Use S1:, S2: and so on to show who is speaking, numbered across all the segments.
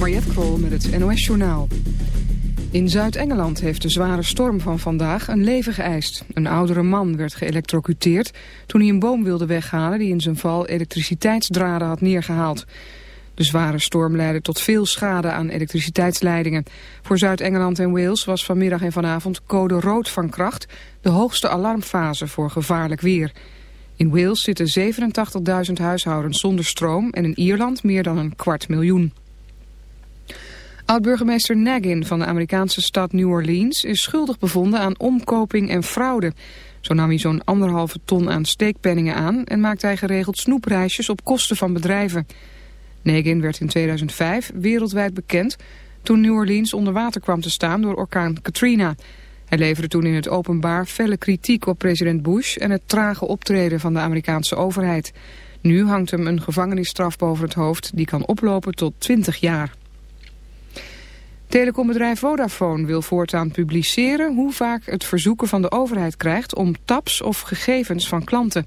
S1: Mariette Krol met het NOS Journaal. In Zuid-Engeland heeft de zware storm van vandaag een leven geëist. Een oudere man werd geëlectrocuteerd toen hij een boom wilde weghalen... die in zijn val elektriciteitsdraden had neergehaald. De zware storm leidde tot veel schade aan elektriciteitsleidingen. Voor Zuid-Engeland en Wales was vanmiddag en vanavond code rood van kracht... de hoogste alarmfase voor gevaarlijk weer... In Wales zitten 87.000 huishoudens zonder stroom en in Ierland meer dan een kwart miljoen. Oud-burgemeester Nagin van de Amerikaanse stad New Orleans is schuldig bevonden aan omkoping en fraude. Zo nam hij zo'n anderhalve ton aan steekpenningen aan en maakte hij geregeld snoepreisjes op kosten van bedrijven. Nagin werd in 2005 wereldwijd bekend toen New Orleans onder water kwam te staan door orkaan Katrina. Hij leverde toen in het openbaar felle kritiek op president Bush en het trage optreden van de Amerikaanse overheid. Nu hangt hem een gevangenisstraf boven het hoofd die kan oplopen tot 20 jaar. Telecombedrijf Vodafone wil voortaan publiceren hoe vaak het verzoeken van de overheid krijgt om taps of gegevens van klanten.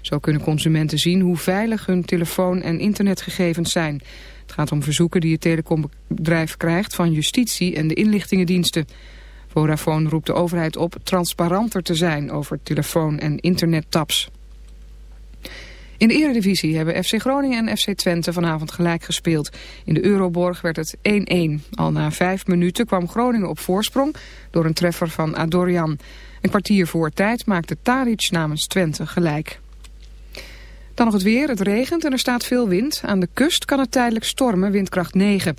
S1: Zo kunnen consumenten zien hoe veilig hun telefoon- en internetgegevens zijn. Het gaat om verzoeken die het telecombedrijf krijgt van justitie en de inlichtingendiensten. Vodafone roept de overheid op transparanter te zijn over telefoon- en internettaps. In de eredivisie hebben FC Groningen en FC Twente vanavond gelijk gespeeld. In de Euroborg werd het 1-1. Al na vijf minuten kwam Groningen op voorsprong door een treffer van Adorian. Een kwartier voor tijd maakte Taric namens Twente gelijk. Dan nog het weer. Het regent en er staat veel wind. Aan de kust kan het tijdelijk stormen, windkracht 9.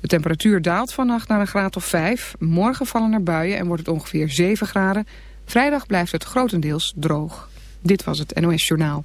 S1: De temperatuur daalt vannacht naar een graad of 5. Morgen vallen er buien en wordt het ongeveer 7 graden. Vrijdag blijft het grotendeels droog. Dit was het NOS Journaal.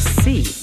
S2: see.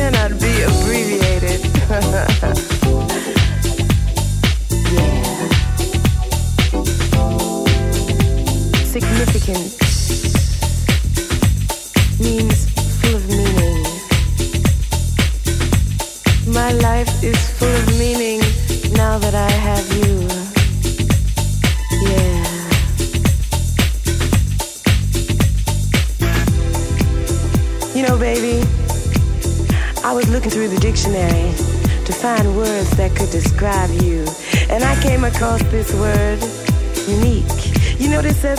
S3: cannot be abbreviated. yeah. Significant.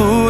S4: voel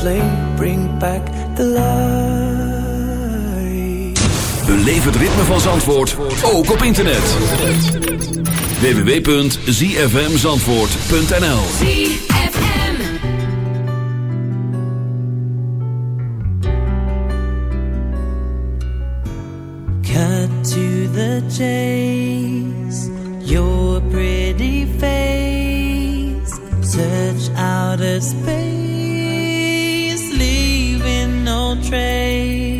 S4: play, bring back the light.
S5: Beleef het ritme van Zandvoort, ook op internet. www.zfmzandvoort.nl
S4: Cut to the chase, your pretty face, search
S6: out a space. train.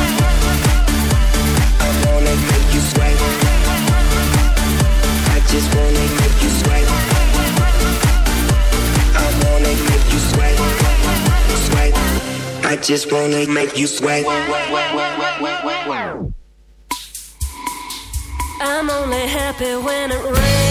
S7: just wanna make you sweat.
S3: I'm only happy when it rains.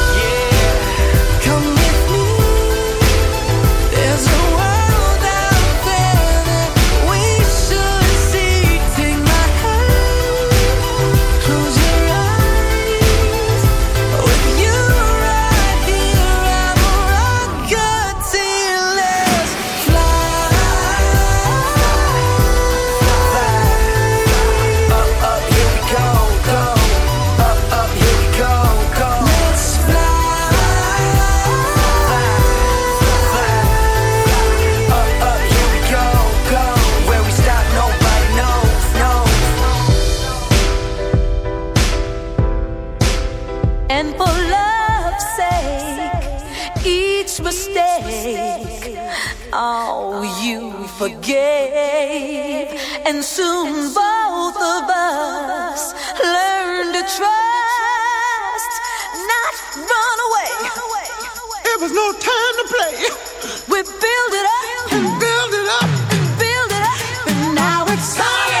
S8: And for love's sake, each mistake, oh, you forgave. And soon both of us learned to trust, not run away. It was no time to play. We build it up and build it up and build it up, and now it's
S3: time.